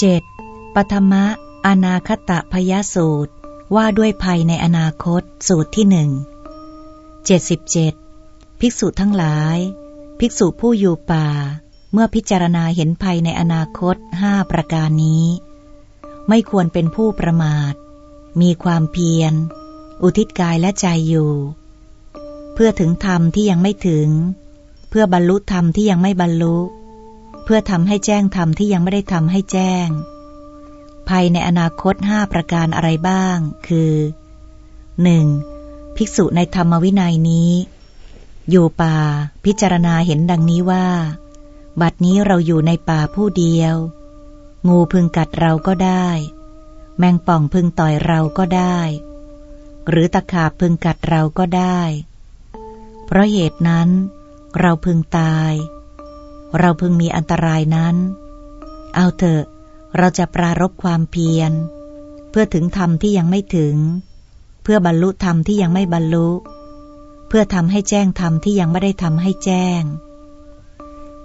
7. ปฐมะ อนาคตะพยสูตร ว่าด้วยภัยในอนาคตสูตรที่หนึ่งเจ็ดสิบเจ็ดภิกษุทั้งหลาย ภิกษุผู้อยู่ป่า เมื่อพิจารณาเห็นภัยในอนาคตห้าประการนี้ ไม่ควรเป็นผู้ประมาท มีความเพียร อุทิศกายและใจอยู่ เพื่อถึงธรรมที่ยังไม่ถึง เพื่อบรรลุธรรมที่ยังไม่บรรลุเเพื่อทำให้แจ้งธรรมที่ยังไม่ได้ทำให้แจ้งภัยในอนาคตห้าประการอะไรบ้าง คือ 1. ภิกษุในธรรมวินัยนี้ อยู่ป่า พิจารณาเห็นดังนี้ว่า บัดนี้เราอยู่ในป่าผู้เดียว งูพึงกัดเราก็ได้ แมงป่องพึงต่อยเราก็ได้ หรือตะขาบพึงกัดเราก็ได้ เพราะเหตุนั้น เราพึงตาย เราพึงมีอันตรายนั้น เอาเถอะ เราจะปรารบความเพียร เพื่อถึงธรรมที่ยังไม่ถึง เพื่อบรรลุธรรมที่ยังไม่บรรลุ เพื่อทำให้แจ้งธรรมที่ยังไม่ได้ทำให้แจ้ง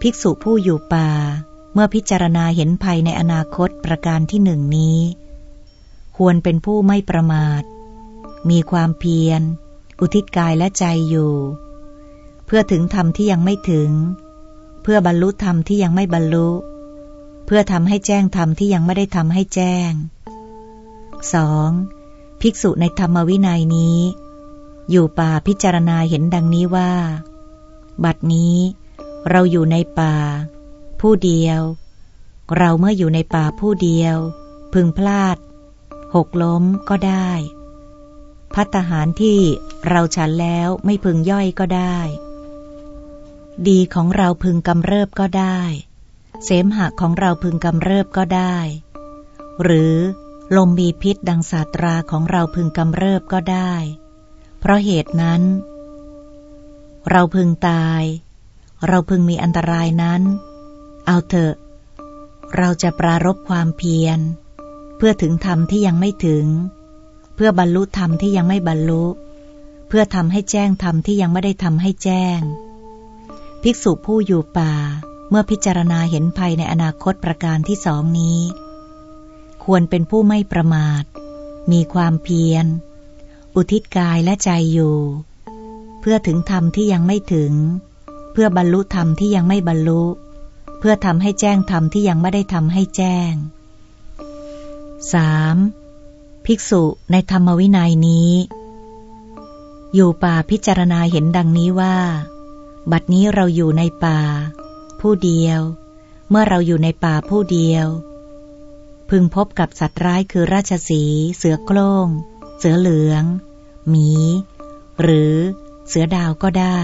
ภิกษุผู้อยู่ป่า เมื่อพิจารณาเห็นภัยในอนาคตประการที่หนึ่งนี้ ควรเป็นผู้ไม่ประมาท มีความเพียร อุทิศกายและใจอยู่ เพื่อถึงธรรมที่ยังไม่ถึง พื่อบรรลุธรรมที่ยังไม่บรรลุ เพื่อทำให้แจ้งธรรมที่ยังไม่ได้ทำให้แจ้ง 2. ภิกษุในธรรมวินัยนี้ อยู่ป่าพิจารณาเห็นดังนี้ว่า บัดนี้ เราอยู่ในป่า ผู้เดียว เราเมื่ออยู่ในป่าผู้เดียว พึงพลาด หกล้มก็ได้ พัตหารที่เราฉันแล้วไม่พึงย่อยก็ได้ ดีของเราพึงกำเริบก็ได้ เสมหะของเราพึงกำเริบก็ได้ หรือลมมีพิษดังสาตราของเราพึงกำเริบก็ได้ เพราะเหตุนั้น เราพึงตาย เราพึงมีอันตรายนั้น เอาเถอะ เราจะปรารบความเพียร เพื่อถึงธรรมที่ยังไม่ถึง เพื่อบรรลุธรรมที่ยังไม่บรรลุ เพื่อทำให้แจ้งธรรมที่ยังไม่ได้ทำให้แจ้ง ภิกษุผู้อยู่ป่า เมื่อพิจารณาเห็นภัยในอนาคตประการที่สองนี้ ควรเป็นผู้ไม่ประมาท มีความเพียร อุทิศกายและใจอยู่ เพื่อถึงธรรมที่ยังไม่ถึง เพื่อบรรลุธรรมที่ยังไม่บรรลุ เพื่อทำให้แจ้งธรรมที่ยังไม่ได้ทำให้แจ้ง 3. ภิกษุในธรรมวินัยนี้ อยู่ป่าพิจารณาเห็นดังนี้ว่า บัดนี้เราอยู่ในป่า ผู้เดียว เมื่อเราอยู่ในป่าผู้เดียว พึงพบกับสัตว์ร้ายคือราชสี เสือโคร่ง เสือเหลือง หมี หรือเสือดาวก็ได้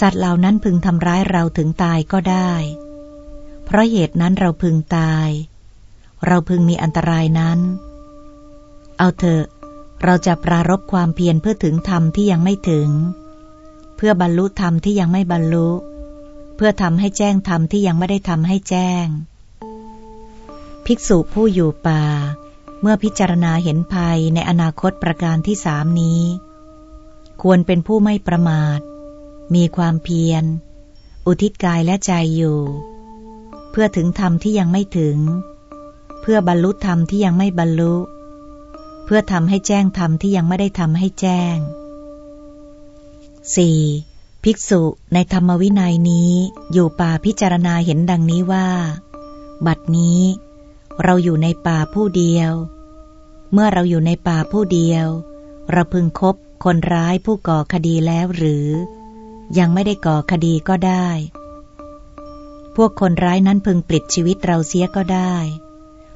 สัตว์เหล่านั้นพึงทำร้ายเราถึงตายก็ได้ เพราะเหตุนั้นเราพึงตาย เราพึงมีอันตรายนั้น เอาเถอะ เราจะปรารบความเพียรเพื่อถึงธรรมที่ยังไม่ถึง เพื่อบรรลุธรรมที่ยังไม่บรรลุ เพื่อทำให้แจ้งธรรมที่ยังไม่ได้ทำให้แจ้ง ภิกษุผู้อยู่ป่า เมื่อพิจารณาเห็นภัยในอนาคตประการที่สามนี้ ควรเป็นผู้ไม่ประมาท มีความเพียร อุทิศกายและใจอยู่ เพื่อถึงธรรมที่ยังไม่ถึง เพื่อบรรลุธรรมที่ยังไม่บรรลุ เพื่อทำให้แจ้งธรรมที่ยังไม่ได้ทำให้แจ้ง 4. ภิกษุในธรรมวินัยนี้อยู่ป่าพิจารณาเห็นดังนี้ว่า บัดนี้ เราอยู่ในป่าผู้เดียว เมื่อเราอยู่ในป่าผู้เดียว เราพึงคบคนร้ายผู้ก่อคดีแล้วหรือ ยังไม่ได้ก่อคดีก็ได้ พวกคนร้ายนั้นพึงปลิดชีวิตเราเสียก็ได้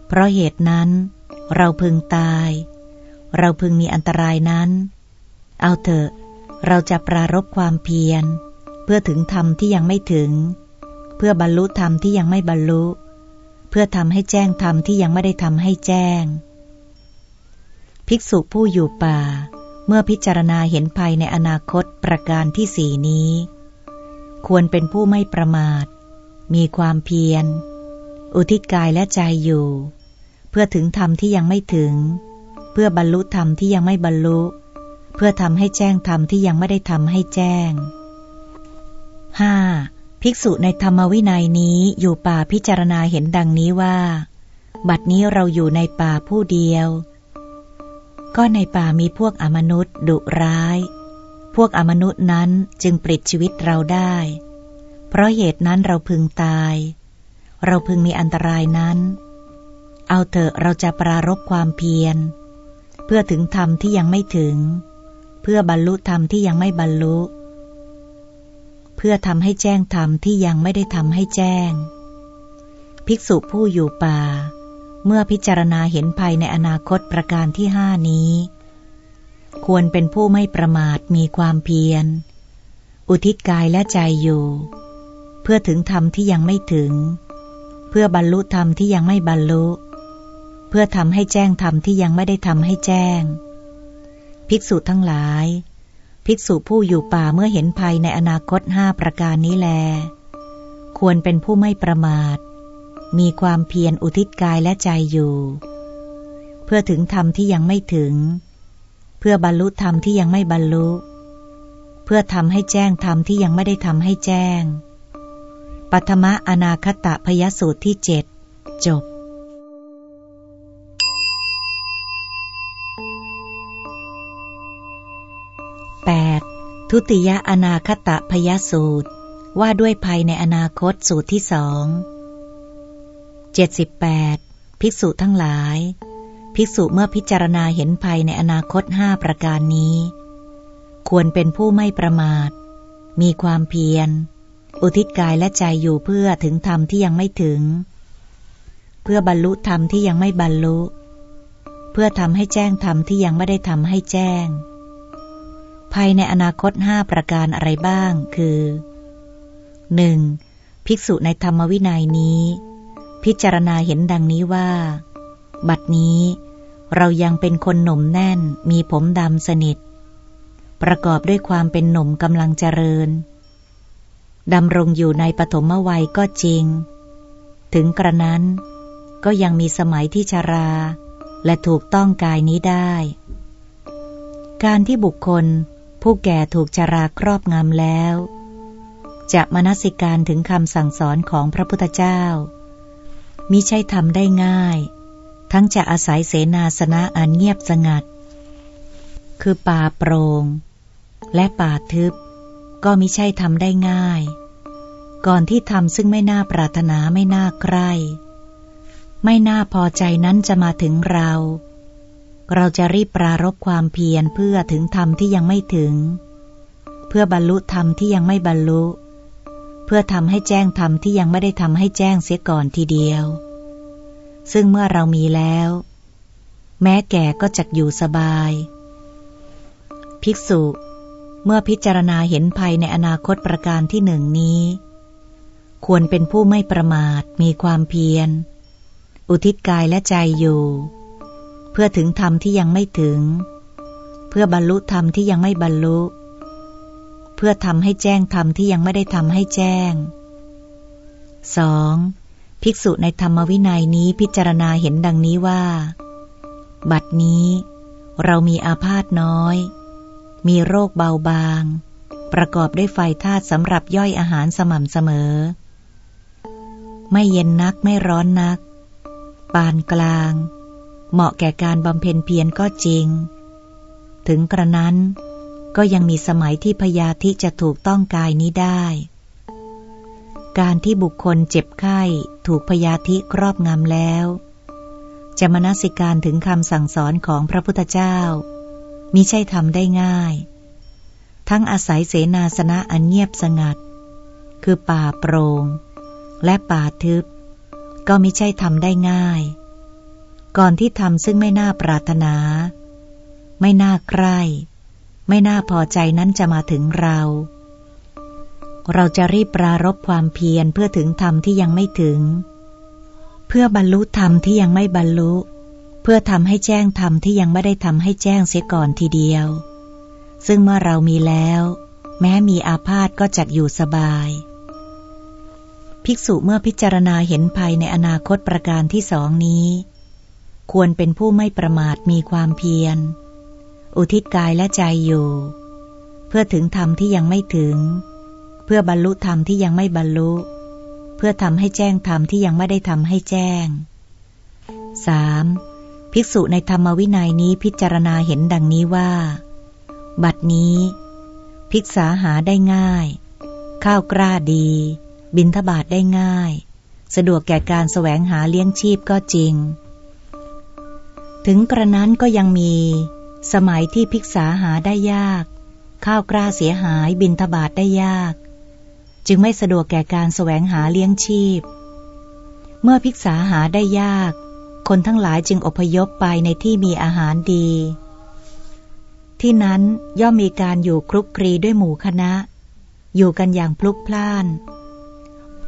เพราะเหตุนั้น เราพึงตาย เราพึงมีอันตรายนั้น เอาเถอะ เราจะปรารบความเพียร เพื่อถึงธรรมที่ยังไม่ถึง เพื่อบรรลุธรรมที่ยังไม่บรรลุ เพื่อทำให้แจ้งธรรมที่ยังไม่ได้ทำให้แจ้ง ภิกษุผู้อยู่ป่า เมื่อพิจารณาเห็นภัยในอนาคตประการที่สี่นี้ ควรเป็นผู้ไม่ประมาท มีความเพียร อุทิศกายและใจอยู่ เพื่อถึงธรรมที่ยังไม่ถึง เพื่อบรรลุธรรมที่ยังไม่บรรลุเเพื่อทำให้แจ้งธรรมที่ยังไม่ได้ทำให้แจ้ง 5. ภิกษุในธรรมวินัยนี้อยู่ป่าพิจารณาเห็นดังนี้ว่า บัดนี้เราอยู่ในป่าผู้เดียว ก็ในป่ามีพวกอมนุษย์ดุร้าย พวกอมนุษย์นั้นจึงปลิดชีวิตเราได้ เพราะเหตุนั้นเราพึงตาย เราพึงมีอันตรายนั้น เอาเถอะเราจะปรารบความเพียร เพื่อถึงธรรมที่ยังไม่ถึง เพื่อบรรลุธรรมที่ยังไม่บรรลุ เพื่อทำให้แจ้งธรรมที่ยังไม่ได้ทำให้แจ้ง ภิกษุผู้อยู่ป่า เมื่อพิจารณาเห็นภัยในอนาคตประการที่ห้านี้ ควรเป็นผู้ไม่ประมาทมีความเพียร อุทิศกายและใจอยู่ เพื่อถึงธรรมที่ยังไม่ถึง เพื่อบรรลุธรรมที่ยังไม่บรรลุ เพื่อทำให้แจ้งธรรมที่ยังไม่ได้ทำให้แจ้ง ภิกษุทั้งหลาย ภิกษุผู้อยู่ป่าเมื่อเห็นภัยในอนาคตห้าประการนี้แล ควรเป็นผู้ไม่ประมาท มีความเพียรอุทิศกายและใจอยู่ เพื่อถึงธรรมที่ยังไม่ถึง เพื่อบรรลุธรรมที่ยังไม่บรรลุ เพื่อทำให้แจ้งธรรมที่ยังไม่ได้ทำให้แจ้งปัทมะอนาคตะพยสูตรที่เจ็ดจบ ทุติยอนาคตะพยสูตร ว่าด้วยภัยในอนาคตสูตรที่สอง78ภิกษุทั้งหลาย ภิกษุเมื่อพิจารณาเห็นภัยในอนาคตห้าประการนี้ ควรเป็นผู้ไม่ประมาท มีความเพียร อุทิศกายและใจอยู่เพื่อถึงธรรมที่ยังไม่ถึง เพื่อบรรลุธรรมที่ยังไม่บรรลุ เพื่อทำให้แจ้งธรรมที่ยังไม่ได้ทำให้แจ้ง ภัยในอนาคตห้าประการอะไรบ้าง คือ 1. ภิกษุในธรรมวินัยนี้ พิจารณาเห็นดังนี้ว่า บัดนี้เรายังเป็นคนหนุ่มแน่น มีผมดำสนิท ประกอบด้วยความเป็นหนุ่มกำลังเจริญดำรงอยู่ในปฐมวัยก็จริง ถึงกระนั้นก็ยังมีสมัยที่ชรา และถูกต้องกายนี้ได้ การที่บุคคล ผู้แก่ถูกชราครอบงำแล้ว จะมนสิการถึงคำสั่งสอนของพระพุทธเจ้า มิใช่ทำได้ง่าย ทั้งจะอาศัยเสนาสนะอันเงียบสงัด คือป่าโปรง่งและป่าทึบ ก็มิใช่ทำได้ง่าย ก่อนที่ทำซึ่งไม่น่าปรารถนาไม่น่าใคร่ไม่น่าพอใจนั้นจะมาถึงเรา เราจะรีบปรารบความเพียรเพื่อถึงธรรมที่ยังไม่ถึง เพื่อบรรลุธรรมที่ยังไม่บรรลุ เพื่อทำให้แจ้งธรรมที่ยังไม่ได้ทำให้แจ้งเสียก่อนทีเดียว ซึ่งเมื่อเรามีแล้ว แม้แก่ก็จักอยู่สบาย ภิกษุ เมื่อพิจารณาเห็นภัยในอนาคตประการที่หนึ่งนี้ ควรเป็นผู้ไม่ประมาทมีความเพียร อุทิศกายและใจอยู่ เพื่อถึงธรรมที่ยังไม่ถึง เพื่อบรรลุธรรมที่ยังไม่บรรลุพื่อทำให้แจ้งธรรมที่ยังไม่ได้ทำให้แจ้ง 2. ภิกษุในธรรมวินัยนี้พิจารณาเห็นดังนี้ว่า บัดนี้ เรามีอาพาธน้อย มีโรคเบาบาง ประกอบด้วยไฟธาตุสำหรับย่อยอาหารสม่ำเสมอ ไม่เย็นนักไม่ร้อนนัก ปานกลาง เหมาะแก่การบำเพ็ญเพียรก็จริง ถึงกระนั้นก็ยังมีสมัยที่พยาธิจะถูกต้องกายนี้ได้ การที่บุคคลเจ็บไข้ถูกพยาธิครอบงำแล้ว จะมนสิการถึงคำสั่งสอนของพระพุทธเจ้า มิใช่ทำได้ง่าย ทั้งอาศัยเสนาสนะอันเงียบสงัด คือป่าโปรง่งและป่าทึบ ก็มิใช่ทำได้ง่าย ก่อนที่ทำซึ่งไม่น่าปรารถนา ไม่น่าใคร่ ไม่น่าพอใจนั้นจะมาถึงเรา เราจะรีบปรารบความเพียรเพื่อถึงธรรมที่ยังไม่ถึง เพื่อบรรลุธรรมที่ยังไม่บรรลุ เพื่อทำให้แจ้งธรรมที่ยังไม่ได้ทำให้แจ้งเสียก่อนทีเดียว ซึ่งเมื่อเรามีแล้ว แม้มีอาพาธก็จักอยู่สบายภิกษุเมื่อพิจารณาเห็นภัยในอนาคตประการที่สองนี้ ควรเป็นผู้ไม่ประมาทมีความเพียร อุทิศกายและใจอยู่ เพื่อถึงธรรมที่ยังไม่ถึง เพื่อบรรลุธรรมที่ยังไม่บรรลุ เพื่อทำให้แจ้งธรรมที่ยังไม่ได้ทำให้แจ้ง 3. ภิกษุในธรรมวินัยนี้พิจารณาเห็นดังนี้ว่า บัดนี้ ภิกษาหาได้ง่าย ข้าวกล้าดี บินทบาทได้ง่าย สะดวกแก่การแสวงหาเลี้ยงชีพก็จริง ถึงกระนั้นก็ยังมี สมัยที่ภิกษาหาได้ยาก ข้าวกล้าเสียหายบินทบาทได้ยาก จึงไม่สะดวกแก่การแสวงหาเลี้ยงชีพ เมื่อภิกษาหาได้ยาก คนทั้งหลายจึงอพยพไปในที่มีอาหารดี ที่นั้นย่อมมีการอยู่คลุกคลีด้วยหมู่คณะ อยู่กันอย่างพลุกพล่าน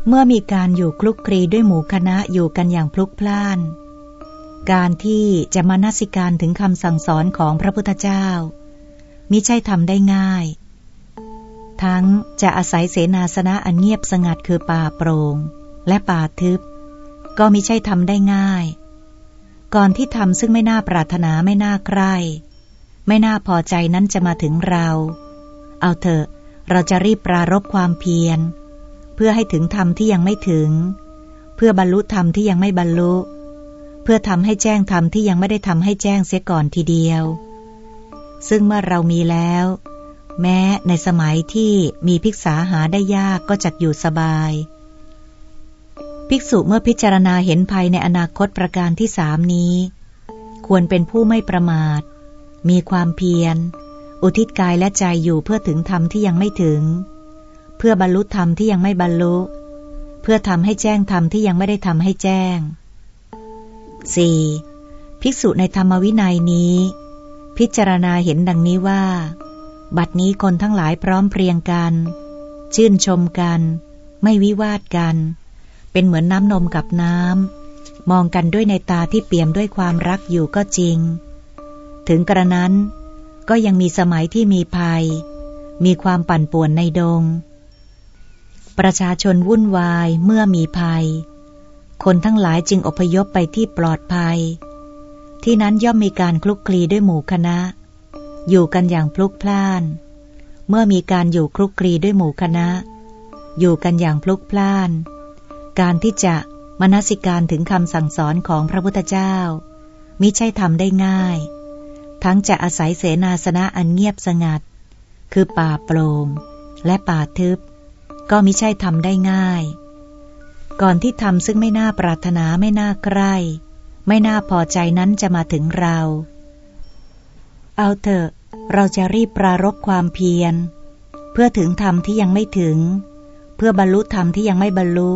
เมื่อมีการอยู่คลุกคลีด้วยหมู่คณะอยู่กันอย่างพลุกพล่าน การที่จะมานัสิการถึงคำสั่งสอนของพระพุทธเจ้า มิใช่ทำได้ง่าย ทั้งจะอาศัยเสนาสนะอันเงียบสงัดคือป่าโปรง่งและป่าทึบ ก็มิใช่ทำได้ง่าย ก่อนที่ทำซึ่งไม่น่าปรารถนาไม่น่าใคร่ไม่น่าพอใจนั้นจะมาถึงเรา เอาเถอะ เราจะรีบปรารบความเพียร เพื่อให้ถึงธรรมที่ยังไม่ถึง เพื่อบรรลุธรรมที่ยังไม่บรรลุเเพื่อทำให้แจ้งธรรมที่ยังไม่ได้ทำให้แจ้งเสียก่อนทีเดียว ซึ่งเมื่อเรามีแล้ว แม้ในสมัยที่มีภิกษาหาได้ยากก็จัดอยู่สบาย ภิกษุเมื่อพิจารณาเห็นภัยในอนาคตประการที่สามนี้ ควรเป็นผู้ไม่ประมาท มีความเพียร อุทิศกายและใจอยู่เพื่อถึงธรรมที่ยังไม่ถึง เพื่อบรรลุธรรมที่ยังไม่บรรลุ เพื่อทำให้แจ้งธรรมที่ยังไม่ได้ทำให้แจ้ง 4. ภิกษุในธรรมวินัยนี้ พิจารณาเห็นดังนี้ว่า บัดนี้คนทั้งหลายพร้อมเพรียงกัน ชื่นชมกัน ไม่วิวาทกัน เป็นเหมือนน้ำนมกับน้ำ มองกันด้วยในตาที่เปี่ยมด้วยความรักอยู่ก็จริง ถึงกระนั้นก็ยังมีสมัยที่มีภัย มีความปั่นป่วนในดง ประชาชนวุ่นวายเมื่อมีภัย คนทั้งหลายจึงอพยพไปที่ปลอดภัย ที่นั้นย่อมมีการคลุกคลีด้วยหมู่คณะ อยู่กันอย่างพลุกพล่าน เมื่อมีการอยู่คลุกคลีด้วยหมู่คณะ อยู่กันอย่างพลุกพล่าน การที่จะมนสิการถึงคำสั่งสอนของพระพุทธเจ้า มิใช่ทำได้ง่าย ทั้งจะอาศัยเสนาสนะอันเงียบสงัด คือป่าโปรง่งและป่าทึบ ก็มิใช่ทำได้ง่าย ก่อนที่ทำซึ่งไม่น่าปรารถนาไม่น่าใกล้ไม่น่าพอใจนั้นจะมาถึงเรา เอาเถอะ เราจะรีบปรารบความเพียร เพื่อถึงธรรมที่ยังไม่ถึง เพื่อบรรลุธรรมที่ยังไม่บรรลุ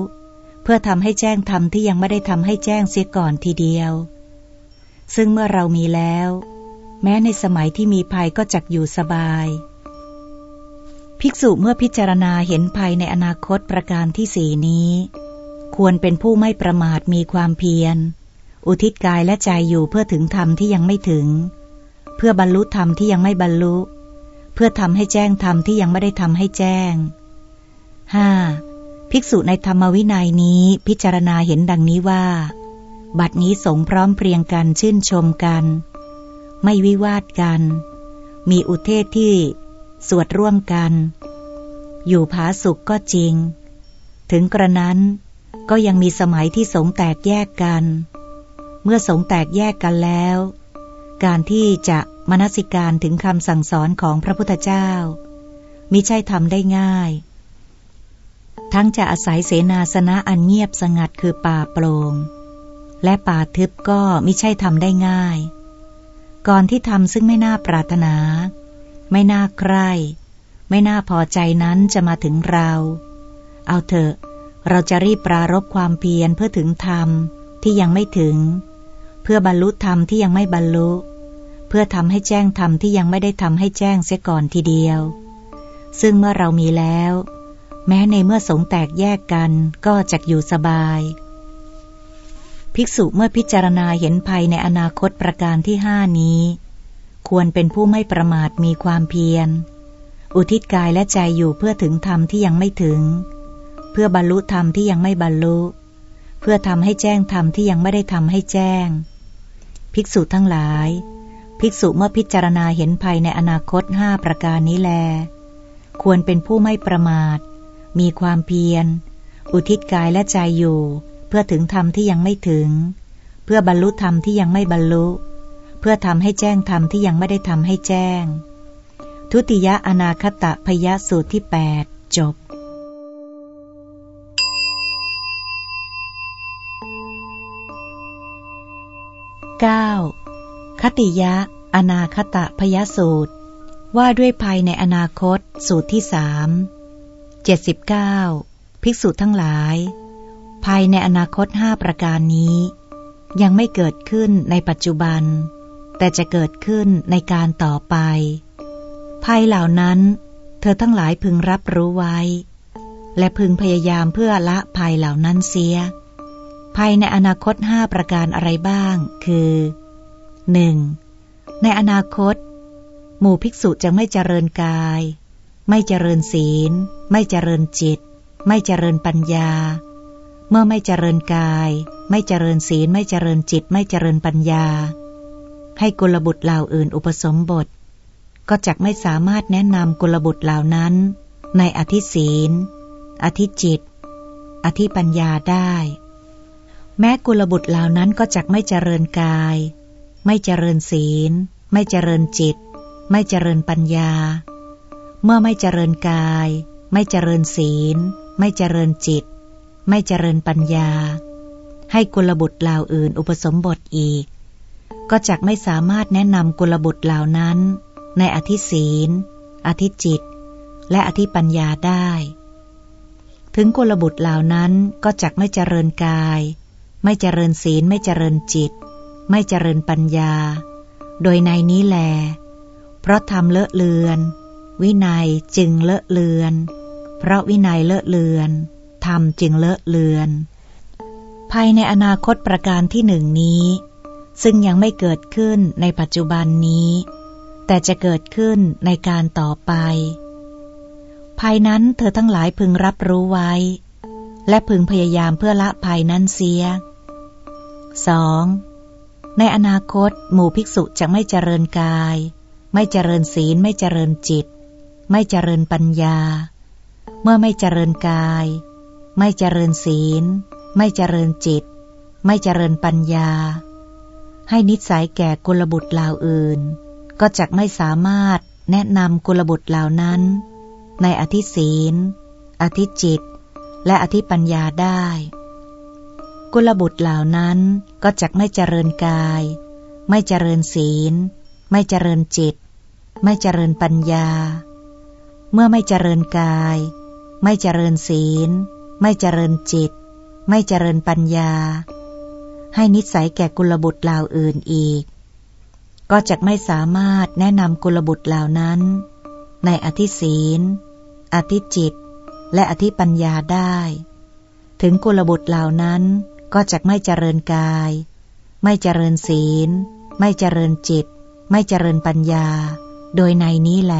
เพื่อทำให้แจ้งธรรมที่ยังไม่ได้ทำให้แจ้งเสียก่อนทีเดียว ซึ่งเมื่อเรามีแล้ว แม้ในสมัยที่มีภัยก็จักอยู่สบาย ภิกษุเมื่อพิจารณาเห็นภัยในอนาคตประการที่สี่นี้ ควรเป็นผู้ไม่ประมาทมีความเพียร อุทิศกายและใจอยู่เพื่อถึงธรรมที่ยังไม่ถึง เพื่อบรรลุธรรมที่ยังไม่บรรลุ เพื่อทำให้แจ้งธรรมที่ยังไม่ได้ทำให้แจ้ง 5. ภิกษุในธรรมวินัยนี้พิจารณาเห็นดังนี้ว่า บัดนี้สงพร้อมเพรียงกันชื่นชมกัน ไม่วิวาทกัน มีอุเทศที่สวดร่วมกัน อยู่ผาสุขก็จริง ถึงกระนั้น ก็ยังมีสมัยที่สงแตกแยกกัน เมื่อสงแตกแยกกันแล้ว การที่จะมนสิการถึงคำสั่งสอนของพระพุทธเจ้า มิใช่ทำได้ง่าย ทั้งจะอาศัยเสนาสนะอันเงียบสงัดคือป่าโปรง่งและป่าทึบก็มิใช่ทำได้ง่าย ก่อนที่ทำซึ่งไม่น่าปรารถนา ไม่น่าใคร่ไม่น่าพอใจนั้นจะมาถึงเรา เอาเถอะ เราจะรีบปรารบความเพียรเพื่อถึงธรรมที่ยังไม่ถึง เพื่อบรรลุธรรมที่ยังไม่บรรลุ เพื่อทำให้แจ้งธรรมที่ยังไม่ได้ทำให้แจ้งเสียก่อนทีเดียว ซึ่งเมื่อเรามีแล้ว แม้ในเมื่อสงแตกแยกกันก็จะอยู่สบาย ภิกษุเมื่อพิจารณาเห็นภัยในอนาคตประการที่ห้านี้ ควรเป็นผู้ไม่ประมาทมีความเพียร อุทิศกายและใจอยู่เพื่อถึงธรรมที่ยังไม่ถึง พื่อบรรลุธรรมที่ยังไม่บรรลุ เพื่อทำให้แจ้งธรรมที่ยังไม่ได้ทำให้แจ้ง ภิกษุทั้งหลาย ภิกษุเมื่อพิจารณาเห็นภัยในอนาคตห้าประการนี้แล ควรเป็นผู้ไม่ประมาท มีความเพียร อุทิศกายและใจอยู่ เพื่อถึงธรรมที่ยังไม่ถึง เพื่อบรรลุธรรมที่ยังไม่บรรลุ เพื่อทำให้แจ้งธรรมที่ยังไม่ได้ทำให้แจ้ง ทุติยอนาคตะพยสูตรที่ 8 จบ 9. คติยะ อนาคตะพยสูตร ว่าด้วยภัยในอนาคตสูตรที่สามเจ็ดสิบเก้าภิกษุทั้งหลาย ภายในอนาคตห้าประการนี้ ยังไม่เกิดขึ้นในปัจจุบัน แต่จะเกิดขึ้นในการต่อไป ภัยเหล่านั้น เธอทั้งหลายพึงรับรู้ไว้ และพึงพยายามเพื่อละภัยเหล่านั้นเสีย ภัยในอนาคตห้าประการอะไรบ้าง คือ 1. ในอนาคต หมู่ภิกษุจะไม่เจริญกาย ไม่เจริญศีล ไม่เจริญจิต ไม่เจริญปัญญา เมื่อไม่เจริญกาย ไม่เจริญศีล ไม่เจริญจิต ไม่เจริญปัญญา ให้กุลบุตรเหล่าอื่นอุปสมบท ก็จะไม่สามารถแนะนำกุลบุตรเหล่านั้น ในอธิศีล อธิจิต อธิปัญญาได้ แม้กุลบุตรเหล่านั้นก็จักไม่เจริญกาย ไม่เจริญศีล ไม่เจริญจิต ไม่เจริญปัญญา เมื่อไม่เจริญกาย ไม่เจริญศีล ไม่เจริญจิต ไม่เจริญปัญญา ให้กุลบุตรเหล่าอื่นอุปสมบทอีก ก็จักไม่สามารถแนะนำกุลบุตรเหล่านั้น ในอธิศีล อธิจิต และอธิปัญญาได้ ถึงกุลบุตรเหล่านั้นก็จักไม่เจริญกาย ไม่เจริญศีลไม่เจริญจิต ไม่เจริญปัญญา โดยในนี้แล เพราะทำเลอะเลือน วินัยจึงเลอะเลือน เพราะวินัยเลอะเลือนทำจึงเลอะเลือน ภายในอนาคตประการที่หนึ่งนี้ ซึ่งยังไม่เกิดขึ้นในปัจจุบันนี้ แต่จะเกิดขึ้นในการต่อไป ภายนั้นเธอทั้งหลายพึงรับรู้ไว้ และพึงพยายามเพื่อละภายนั้นเสีย 2. ในอนาคต หมู่ภิกษุจะไม่เจริญกาย ไม่เจริญศีล ไม่เจริญจิต ไม่เจริญปัญญา เมื่อไม่เจริญกาย ไม่เจริญศีล ไม่เจริญจิต ไม่เจริญปัญญา ให้นิสัยแก่กุลบุตรเหล่าอื่น ก็จะไม่สามารถแนะนำกุลบุตรเหล่านั้น ในอธิศีล อธิจิต และอธิปัญญาได้ กุลบุตรเหล่านั้นก็จะไม่เจริญกาย ไม่เจริญศีล ไม่เจริญจิต ไม่เจริญปัญญา เมื่อไม่เจริญกาย ไม่เจริญศีล ไม่เจริญจิต ไม่เจริญปัญญา ให้นิสัยแก่กุลบุตรเหล่าอื่นอีก ก็จะไม่สามารถแนะนำกุลบุตรเหล่านั้น ในอธิศีล อธิจิต และอธิปัญญาได้ ถึงกุลบุตรเหล่านั้น ก็จะไม่เจริญกาย ไม่เจริญศีล ไม่เจริญจิต ไม่เจริญปัญญา โดยในนี้แหล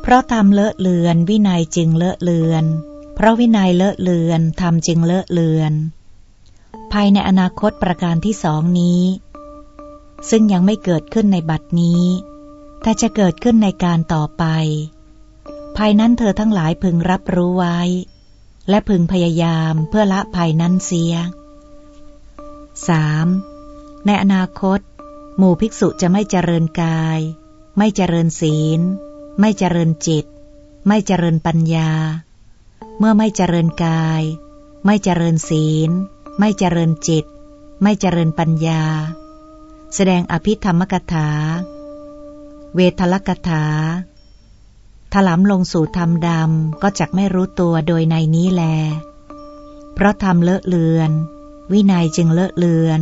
เพราะทำเลอะเลือนวินัยจึงเลอะเลือน เพราะวินัยเลอะเลือนทำจึงเลอะเลือน ภายในอนาคตประการที่สองนี้ ซึ่งยังไม่เกิดขึ้นในบัดนี้ แต่จะเกิดขึ้นในการต่อไป ภายนั้นเธอทั้งหลายพึงรับรู้ไว้ และพึงพยายามเพื่อละภัยนั้นเสีย 3. ในอนาคต หมู่ภิกษุจะไม่เจริญกาย ไม่เจริญศีล ไม่เจริญจิต ไม่เจริญปัญญา เมื่อไม่เจริญกาย ไม่เจริญศีล ไม่เจริญจิต ไม่เจริญปัญญา แสดงอภิธรรมกถา เวทลกถา ถลำลงสู่ธรรมดำก็จักไม่รู้ตัวโดยในนี้แล เพราะทำเลอะเลือน วินัยจึงเลอะเลือน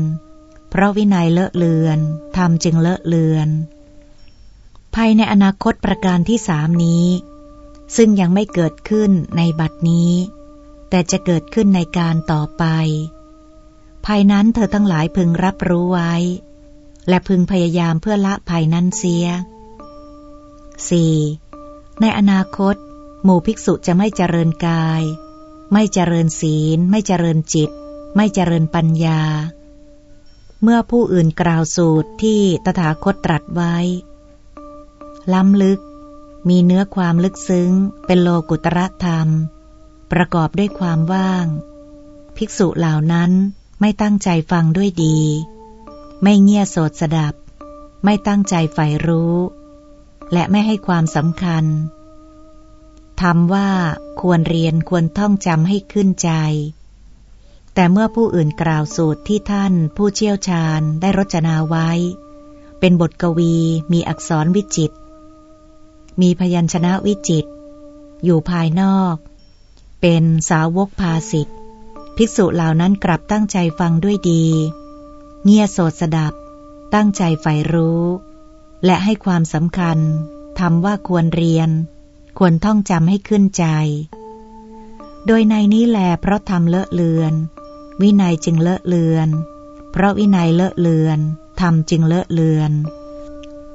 เพราะวินัยเลอะเลือนธรรมจึงเลอะเลือน ภายในอนาคตประการที่สามนี้ ซึ่งยังไม่เกิดขึ้นในบัดนี้ แต่จะเกิดขึ้นในการต่อไป ภายนั้นเธอทั้งหลายพึงรับรู้ไว้ และพึงพยายามเพื่อละภายนั้นเสีย 4. ในอนาคต หมู่ภิกษุจะไม่เจริญกาย ไม่เจริญศีล ไม่เจริญจิต ไม่เจริญปัญญา เมื่อผู้อื่นกล่าวสูตรที่ตถาคตตรัสไว้ ล้ำลึก มีเนื้อความลึกซึ้ง เป็นโลกุตระธรรม ประกอบด้วยความว่าง ภิกษุเหล่านั้นไม่ตั้งใจฟังด้วยดี ไม่เงียยโสดสดับ ไม่ตั้งใจใฝ่รู้ และไม่ให้ความสำคัญทำว่าควรเรียนควรท่องจำให้ขึ้นใจ แต่เมื่อผู้อื่นกล่าวสูตรที่ท่านผู้เชี่ยวชาญได้รจนาไว้ เป็นบทกวีมีอักษรวิจิต มีพยัญชนะวิจิต อยู่ภายนอก เป็นสาวกภาสิทธภิกษุเหล่านั้นกลับตั้งใจฟังด้วยดี เงียโสดสดับ ตั้งใจใฝ่รู้ และให้ความสำคัญทำว่าควรเรียน ควรท่องจำให้ขึ้นใจ โดยในนี้แลเพราะทำเลอะเลือน วินัยจึงเลอะเลือน เพราะวินัยเลอะเลือนทำจึงเลอะเลือน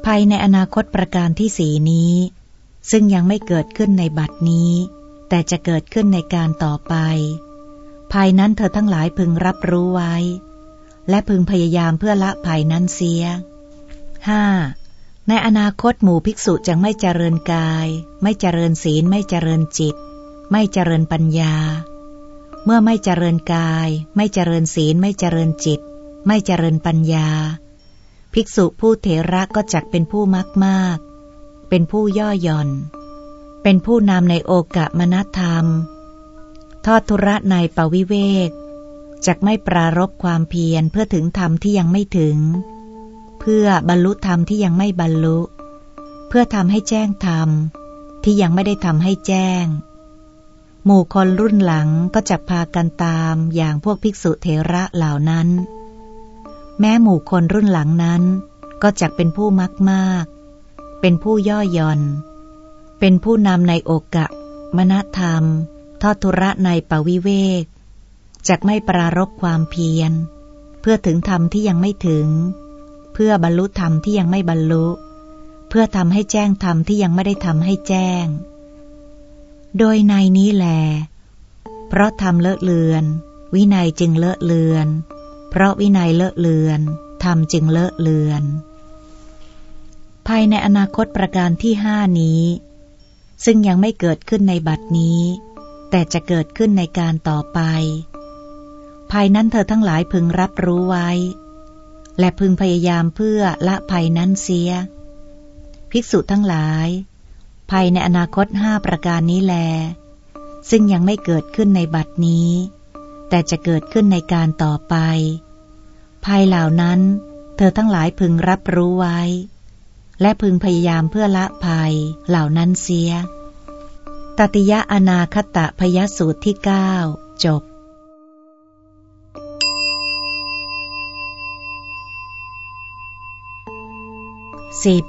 ภายในอนาคตประการที่สีนี้ ซึ่งยังไม่เกิดขึ้นในบัดนี้ แต่จะเกิดขึ้นในการต่อไป ภายนั้นเธอทั้งหลายพึงรับรู้ไว้ และพึงพยายามเพื่อละภัยนั้นเสีย 5. ในอนาคตหมู่ภิกษุจะไม่เจริญกาย ไม่เจริญศีลไม่เจริญจิต ไม่เจริญปัญญา เมื่อไม่เจริญกาย ไม่เจริญศีลไม่เจริญจิต ไม่เจริญปัญญา ภิกษุผู้เถระก็จักเป็นผู้มักมากเป็นผู้ย่อหย่อน เป็นผู้นำในโอกะมณธรรม ทอดทุระในปวิเวกจักไม่ปรารบความเพียรเพื่อถึงธรรมที่ยังไม่ถึง พื่อบรรลุธรรมที่ยังไม่บรรลุ เพื่อทำให้แจ้งธรรมที่ยังไม่ได้ทำให้แจ้ง หมู่คนรุ่นหลังก็จะพากันตามอย่างพวกภิกษุเทระเหล่านั้น แม้หมู่คนรุ่นหลังนั้น ก็จะเป็นผู้มักมาก เป็นผู้ย่อหย่อน เป็นผู้นำในโอกะ มณธรรม ทอดทุระในปวิเวกจักไม่ปรารบความเพียร เพื่อถึงธรรมที่ยังไม่ถึง เพื่อบรรลุธรรมที่ยังไม่บรรลุ เพื่อทำให้แจ้งธรรมที่ยังไม่ได้ทำให้แจ้ง โดยในนี้แล เพราะทำเลอะเลือน วินัยจึงเลอะเลือน เพราะวินัยเลอะเลือนธรรมจึงเลอะเลือน ภายในอนาคตประการที่ห้านี้ ซึ่งยังไม่เกิดขึ้นในบัดนี้ แต่จะเกิดขึ้นในการต่อไป ภายนั้นเธอทั้งหลายพึงรับรู้ไว้ และพึงพยายามเพื่อละภัยนั้นเสีย ภิกษุทั้งหลาย ภัยในอนาคตห้าประการนี้แล ซึ่งยังไม่เกิดขึ้นในบัดนี้ แต่จะเกิดขึ้นในการต่อไป ภัยเหล่านั้น เธอทั้งหลายพึงรับรู้ไว้ และพึงพยายามเพื่อละภัยเหล่านั้นเสีย ตติยะอนาคตะพยสูตรที่เก้าจบ สิบ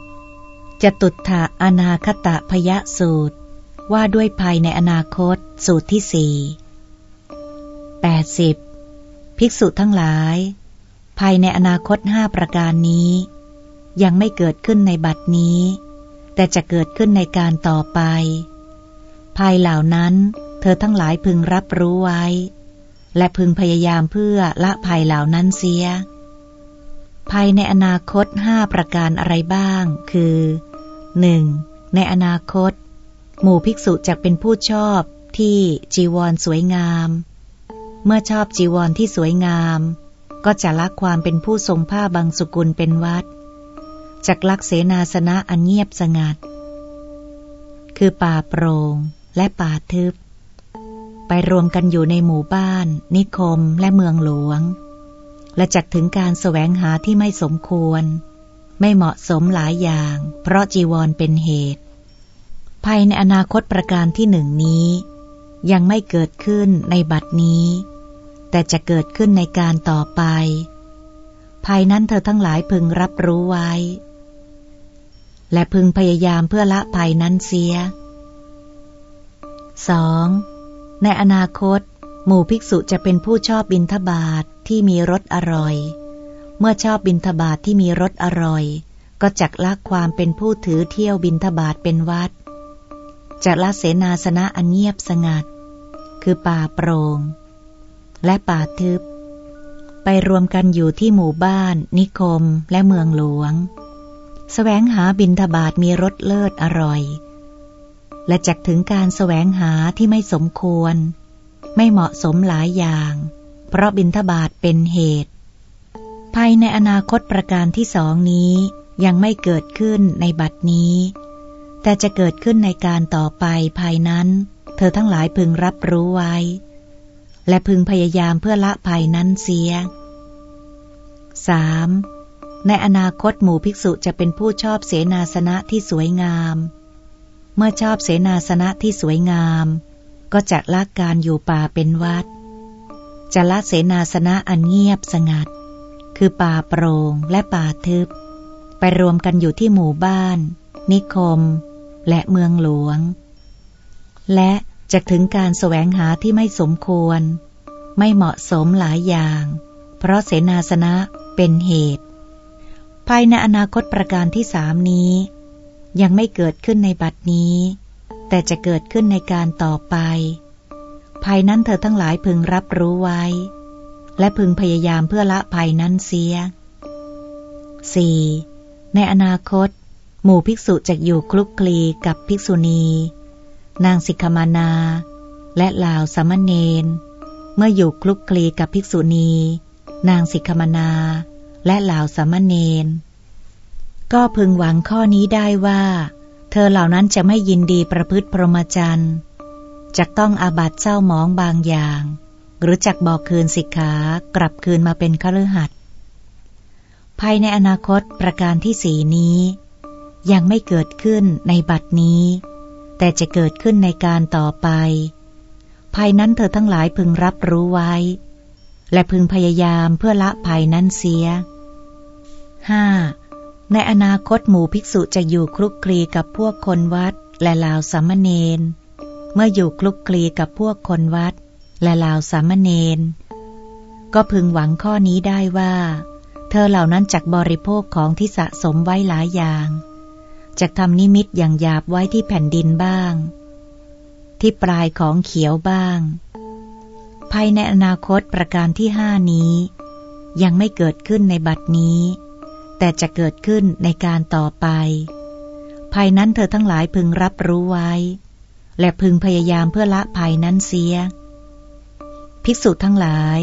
จตุถะอนาคตะพยสูตร ว่าด้วยภัยในอนาคตสูตรที่สี่แปดสิบภิกษุทั้งหลาย ภายในอนาคตห้าประการนี้ ยังไม่เกิดขึ้นในบัดนี้ แต่จะเกิดขึ้นในการต่อไปภัยเหล่านั้น เธอทั้งหลายพึงรับรู้ไว้ และพึงพยายามเพื่อละภัยเหล่านั้นเสีย ภัยในอนาคตห้าประการอะไรบ้าง คือ 1. ในอนาคต หมู่ภิกษุจะเป็นผู้ชอบที่จีวรสวยงาม เมื่อชอบจีวรที่สวยงาม ก็จะละความเป็นผู้ทรงผ้าบางสุกุลเป็นวัดจากลักเสนาสนะอันเงียบสงัด คือป่าโปรง่งและป่าทึบ ไปรวมกันอยู่ในหมู่บ้าน นิคมและเมืองหลวง และจักถึงการแสวงหาที่ไม่สมควร ไม่เหมาะสมหลายอย่าง เพราะจีวรเป็นเหตุภายในอนาคตประการที่หนึ่งนี้ ยังไม่เกิดขึ้นในบัดนี้ แต่จะเกิดขึ้นในการต่อไปภายนั้นเธอทั้งหลายพึงรับรู้ไว้ และพึงพยายามเพื่อละภัยนั้นเสีย 2. ในอนาคต หมู่ภิกษุจะเป็นผู้ชอบบินทบาท ที่มีรสอร่อย เมื่อชอบบินทบาทที่มีรสอร่อย ก็จักละความเป็นผู้ถือเที่ยวบินทบาทเป็นวัดจะละเสนาสนะอันเงียบสงัด คือป่าโปรง่งและป่าทึบ ไปรวมกันอยู่ที่หมู่บ้าน นิคมและเมืองหลวงสแสวงหาบินทบาทมีรสเลิศอร่อย และจักถึงการแสวงหาที่ไม่สมควร ไม่เหมาะสมหลายอย่าง ราะบินทบาทเป็นเหตุ ภายในอนาคตประการที่สองนี้ยังไม่เกิดขึ้นในบัดนี้ แต่จะเกิดขึ้นในการต่อไปภายนั้น เธอทั้งหลายพึงรับรู้ไว้ และพึงพยายามเพื่อละภัยนั้นเสีย 3. ในอนาคตหมู่ภิกษุจะเป็นผู้ชอบเสนาสนะที่สวยงาม เมื่อชอบเสนาสนะที่สวยงาม ก็จะละการอยู่ป่าเป็นวัด จะละเสนาสนะอันเงียบสงัด คือป่าโปร่งและป่าทึบ ไปรวมกันอยู่ที่หมู่บ้าน นิคม และเมืองหลวง และจะถึงการแสวงหาที่ไม่สมควร ไม่เหมาะสมหลายอย่าง เพราะเสนาสนะเป็นเหตุ ภายในอนาคตประการที่สามนี้ ยังไม่เกิดขึ้นในบัดนี้ แต่จะเกิดขึ้นในการต่อไป ภายนั้นเธอทั้งหลายพึงรับรู้ไว้ และพึงพยายามเพื่อละภัยนั้นเสีย 4. ในอนาคต หมู่ภิกษุจะอยู่คลุกคลีกับภิกษุณี นางสิกขมานา และลาวสามเณรเมื่ออยู่คลุกคลีกับภิกษุณี นางสิกขมนา และล่าสามเณรก็พึงหวังข้อนี้ได้ว่า เธอเหล่านั้นจะไม่ยินดีประพฤติพรหมจรรย์ จะต้องอาบัตเศร้าหมองบางอย่าง หรือจักบอกคืนสิกขากลับคืนมาเป็นคฤหัสถ์ภายในอนาคตประการที่สี่นี้ ยังไม่เกิดขึ้นในบัดนี้ แต่จะเกิดขึ้นในการต่อไป ภายนั้นเธอทั้งหลายพึงรับรู้ไว้ และพึงพยายามเพื่อละภัยนั้นเสีย 5. ในอนาคตหมู่ภิกษุจะอยู่คลุกคลีกับพวกคนวัดและลาวสามเณร เมื่ออยู่คลุกคลีกับพวกคนวัด และลาวสามเณรก็พึงหวังข้อนี้ได้ว่า เธอเหล่านั้นจักบริโภคของที่สะสมไว้หลายอย่างจะทำนิมิตอย่างหยาบไว้ที่แผ่นดินบ้าง ที่ปลายของเขียวบ้าง ภายในอนาคตประการที่ห้านี้ ยังไม่เกิดขึ้นในบัดนี้ แต่จะเกิดขึ้นในการต่อไป ภายนั้นเธอทั้งหลายพึงรับรู้ไว้ และพึงพยายามเพื่อละภัยนั้นเสีย ภิกษุทั้งหลาย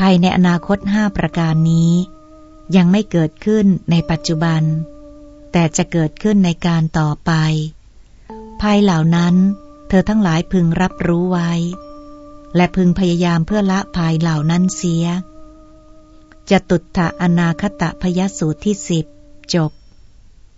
ภายในอนาคตห้าประการนี้ ยังไม่เกิดขึ้นในปัจจุบัน แต่จะเกิดขึ้นในการต่อไปภายเหล่านั้นเธอทั้งหลายพึงรับรู้ไว้ และพึงพยายามเพื่อละภายเหล่านั้นเสีย จะตุถะอนาคตะพยสูตรที่สิบจบ